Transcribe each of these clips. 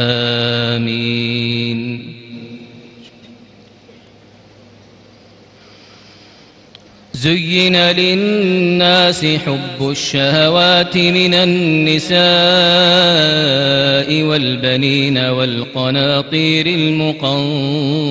آمين. زين للناس حب الشهوات من النساء والبنين والقناطير المقنطرة.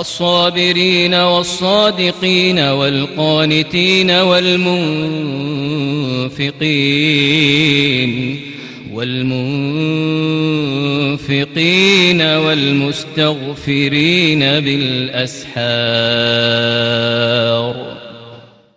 الصابرين والصادقين والقانتين والمنفقين والمنفقين والمستغفرين بالأسحار